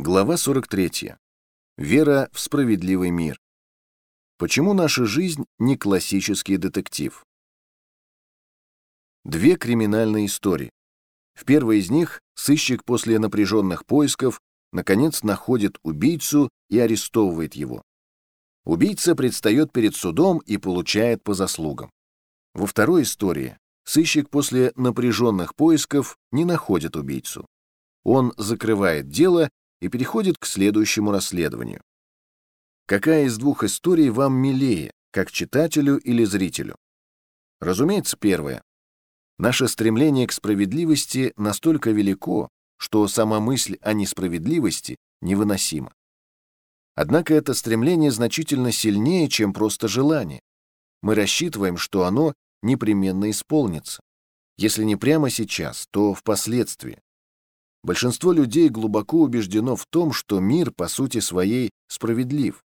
Глава 43. Вера в справедливый мир. Почему наша жизнь не классический детектив? Две криминальные истории. В первой из них сыщик после напряженных поисков наконец находит убийцу и арестовывает его. Убийца предстает перед судом и получает по заслугам. Во второй истории сыщик после напряженных поисков не находит убийцу. Он закрывает дело и переходит к следующему расследованию. Какая из двух историй вам милее, как читателю или зрителю? Разумеется, первое. Наше стремление к справедливости настолько велико, что сама мысль о несправедливости невыносима. Однако это стремление значительно сильнее, чем просто желание. Мы рассчитываем, что оно непременно исполнится. Если не прямо сейчас, то впоследствии. Большинство людей глубоко убеждено в том, что мир по сути своей справедлив,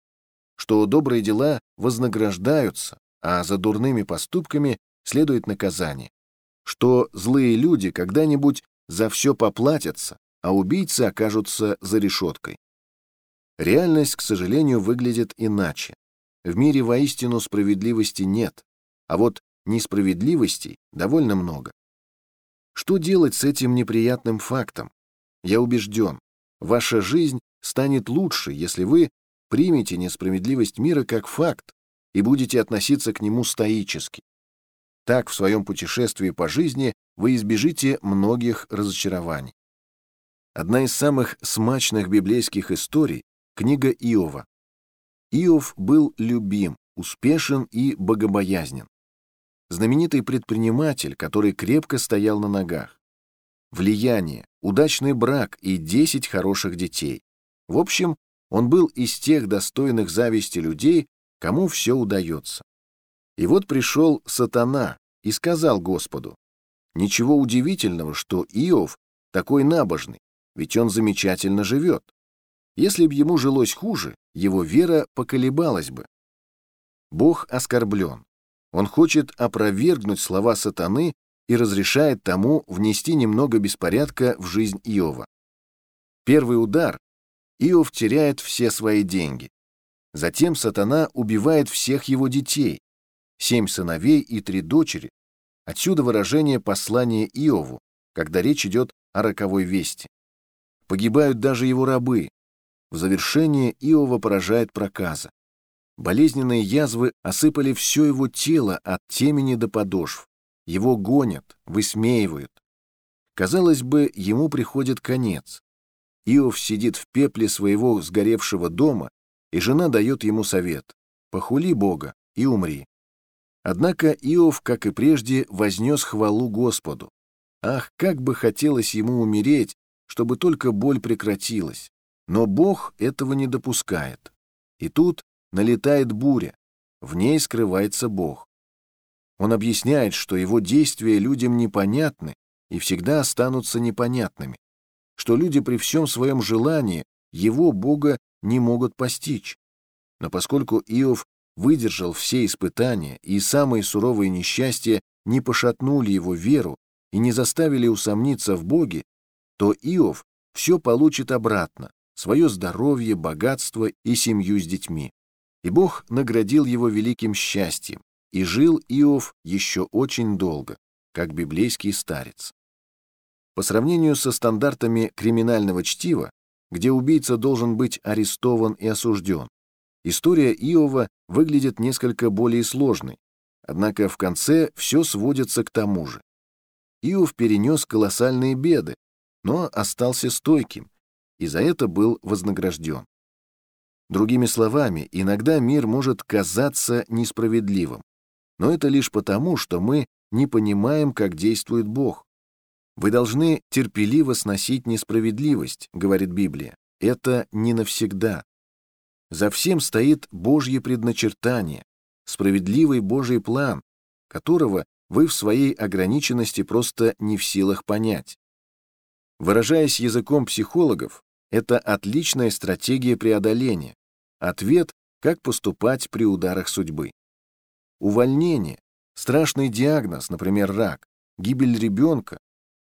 что добрые дела вознаграждаются, а за дурными поступками следует наказание, что злые люди когда-нибудь за все поплатятся, а убийцы окажутся за решеткой. Реальность, к сожалению, выглядит иначе. В мире воистину справедливости нет, а вот несправедливостей довольно много. Что делать с этим неприятным фактом? Я убежден, ваша жизнь станет лучше, если вы примете несправедливость мира как факт и будете относиться к нему стоически. Так, в своем путешествии по жизни вы избежите многих разочарований. Одна из самых смачных библейских историй — книга Иова. Иов был любим, успешен и богобоязнен. Знаменитый предприниматель, который крепко стоял на ногах влияние, удачный брак и 10 хороших детей. В общем, он был из тех достойных зависти людей, кому все удается. И вот пришел сатана и сказал Господу, «Ничего удивительного, что Иов такой набожный, ведь он замечательно живет. Если б ему жилось хуже, его вера поколебалась бы. Бог оскорблен. Он хочет опровергнуть слова сатаны и разрешает тому внести немного беспорядка в жизнь Иова. Первый удар — Иов теряет все свои деньги. Затем сатана убивает всех его детей, семь сыновей и три дочери. Отсюда выражение послания Иову, когда речь идет о роковой вести. Погибают даже его рабы. В завершение Иова поражает проказа. Болезненные язвы осыпали все его тело от темени до подошв. Его гонят, высмеивают. Казалось бы, ему приходит конец. Иов сидит в пепле своего сгоревшего дома, и жена дает ему совет «Похули Бога и умри». Однако Иов, как и прежде, вознес хвалу Господу. Ах, как бы хотелось ему умереть, чтобы только боль прекратилась. Но Бог этого не допускает. И тут налетает буря. В ней скрывается Бог. Он объясняет, что его действия людям непонятны и всегда останутся непонятными, что люди при всем своем желании его, Бога, не могут постичь. Но поскольку Иов выдержал все испытания и самые суровые несчастья не пошатнули его веру и не заставили усомниться в Боге, то Иов все получит обратно, свое здоровье, богатство и семью с детьми. И Бог наградил его великим счастьем, и жил Иов еще очень долго, как библейский старец. По сравнению со стандартами криминального чтива, где убийца должен быть арестован и осужден, история Иова выглядит несколько более сложной, однако в конце все сводится к тому же. Иов перенес колоссальные беды, но остался стойким, и за это был вознагражден. Другими словами, иногда мир может казаться несправедливым, но это лишь потому, что мы не понимаем, как действует Бог. Вы должны терпеливо сносить несправедливость, говорит Библия. Это не навсегда. За всем стоит Божье предначертание, справедливый Божий план, которого вы в своей ограниченности просто не в силах понять. Выражаясь языком психологов, это отличная стратегия преодоления, ответ, как поступать при ударах судьбы. Увольнение, страшный диагноз, например, рак, гибель ребенка.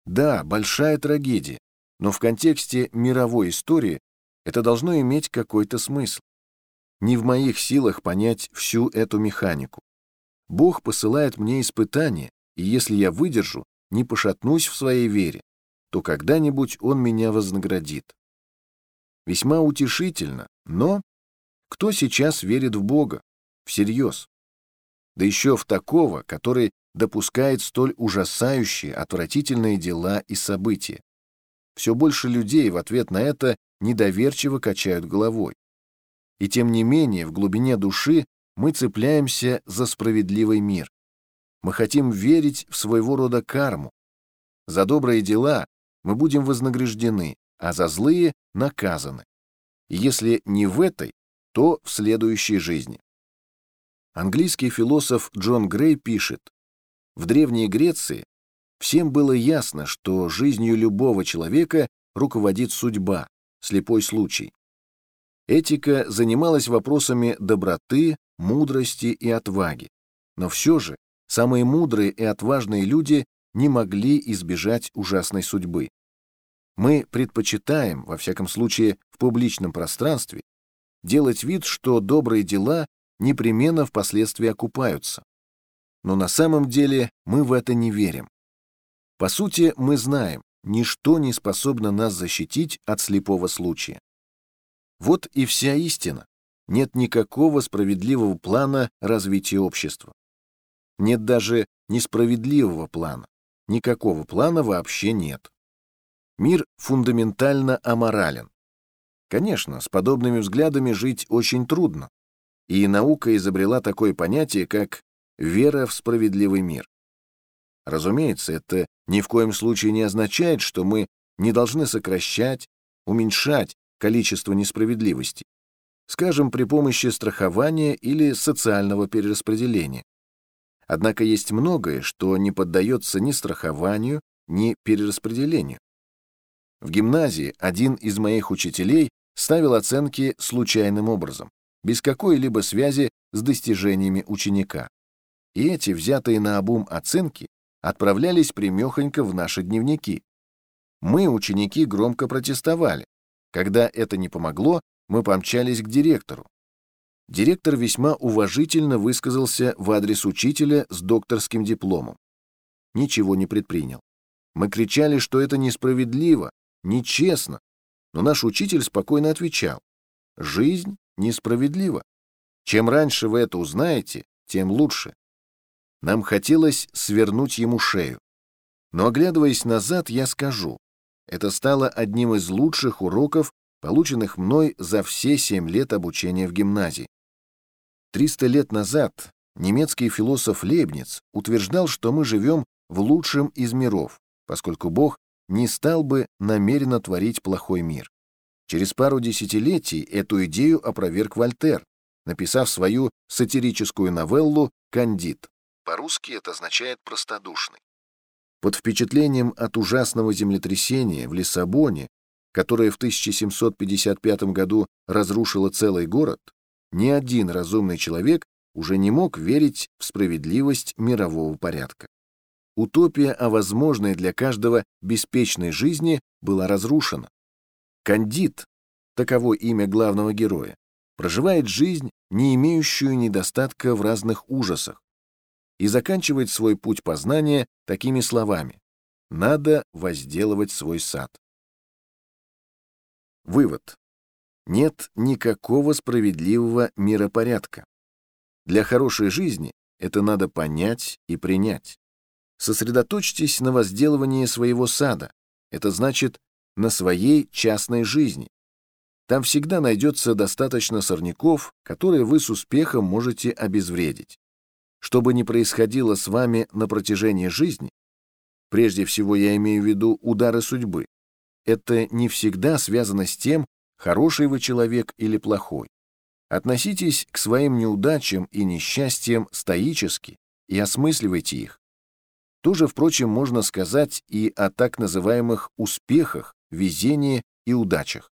Да, большая трагедия, но в контексте мировой истории Это должно иметь какой-то смысл. Не в моих силах понять всю эту механику. Бог посылает мне испытания, и если я выдержу, не пошатнусь в своей вере, то когда-нибудь Он меня вознаградит. Весьма утешительно, но кто сейчас верит в Бога? Всерьез. Да еще в такого, который допускает столь ужасающие, отвратительные дела и события. Все больше людей в ответ на это недоверчиво качают головой. И тем не менее, в глубине души мы цепляемся за справедливый мир. Мы хотим верить в своего рода карму. За добрые дела мы будем вознаграждены, а за злые — наказаны. И если не в этой, то в следующей жизни. Английский философ Джон Грей пишет, «В Древней Греции всем было ясно, что жизнью любого человека руководит судьба, слепой случай. Этика занималась вопросами доброты, мудрости и отваги. Но все же самые мудрые и отважные люди не могли избежать ужасной судьбы. Мы предпочитаем, во всяком случае в публичном пространстве, делать вид, что добрые дела непременно впоследствии окупаются. Но на самом деле мы в это не верим. По сути, мы знаем, ничто не способно нас защитить от слепого случая. Вот и вся истина. Нет никакого справедливого плана развития общества. Нет даже несправедливого плана. Никакого плана вообще нет. Мир фундаментально аморален. Конечно, с подобными взглядами жить очень трудно. И наука изобрела такое понятие, как «вера в справедливый мир». Разумеется, это ни в коем случае не означает, что мы не должны сокращать, уменьшать количество несправедливости, скажем, при помощи страхования или социального перераспределения. Однако есть многое, что не поддается ни страхованию, ни перераспределению. В гимназии один из моих учителей ставил оценки случайным образом, без какой-либо связи с достижениями ученика. И эти взятые на обум оценки отправлялись примехонько в наши дневники. Мы, ученики, громко протестовали, когда это не помогло, мы помчались к директору. Директор весьма уважительно высказался в адрес учителя с докторским дипломом. Ничего не предпринял. Мы кричали, что это несправедливо, нечестно, но наш учитель спокойно отвечал. Жизнь несправедлива. Чем раньше вы это узнаете, тем лучше. Нам хотелось свернуть ему шею. Но, оглядываясь назад, я скажу, это стало одним из лучших уроков, полученных мной за все семь лет обучения в гимназии. Триста лет назад немецкий философ Лейбниц утверждал, что мы живем в лучшем из миров, поскольку Бог не стал бы намеренно творить плохой мир. Через пару десятилетий эту идею опроверг Вольтер, написав свою сатирическую новеллу «Кандид». По-русски это означает «простодушный». Под впечатлением от ужасного землетрясения в Лиссабоне, которое в 1755 году разрушило целый город, ни один разумный человек уже не мог верить в справедливость мирового порядка. Утопия о возможной для каждого беспечной жизни была разрушена. Кандид, таково имя главного героя, проживает жизнь, не имеющую недостатка в разных ужасах, и заканчивает свой путь познания такими словами «надо возделывать свой сад». Вывод. Нет никакого справедливого миропорядка. Для хорошей жизни это надо понять и принять. Сосредоточьтесь на возделывании своего сада. Это значит на своей частной жизни. Там всегда найдется достаточно сорняков, которые вы с успехом можете обезвредить. Что бы ни происходило с вами на протяжении жизни, прежде всего я имею в виду удары судьбы, это не всегда связано с тем, хороший вы человек или плохой. Относитесь к своим неудачам и несчастьям стоически и осмысливайте их. То же, впрочем, можно сказать и о так называемых успехах, везении и удачах.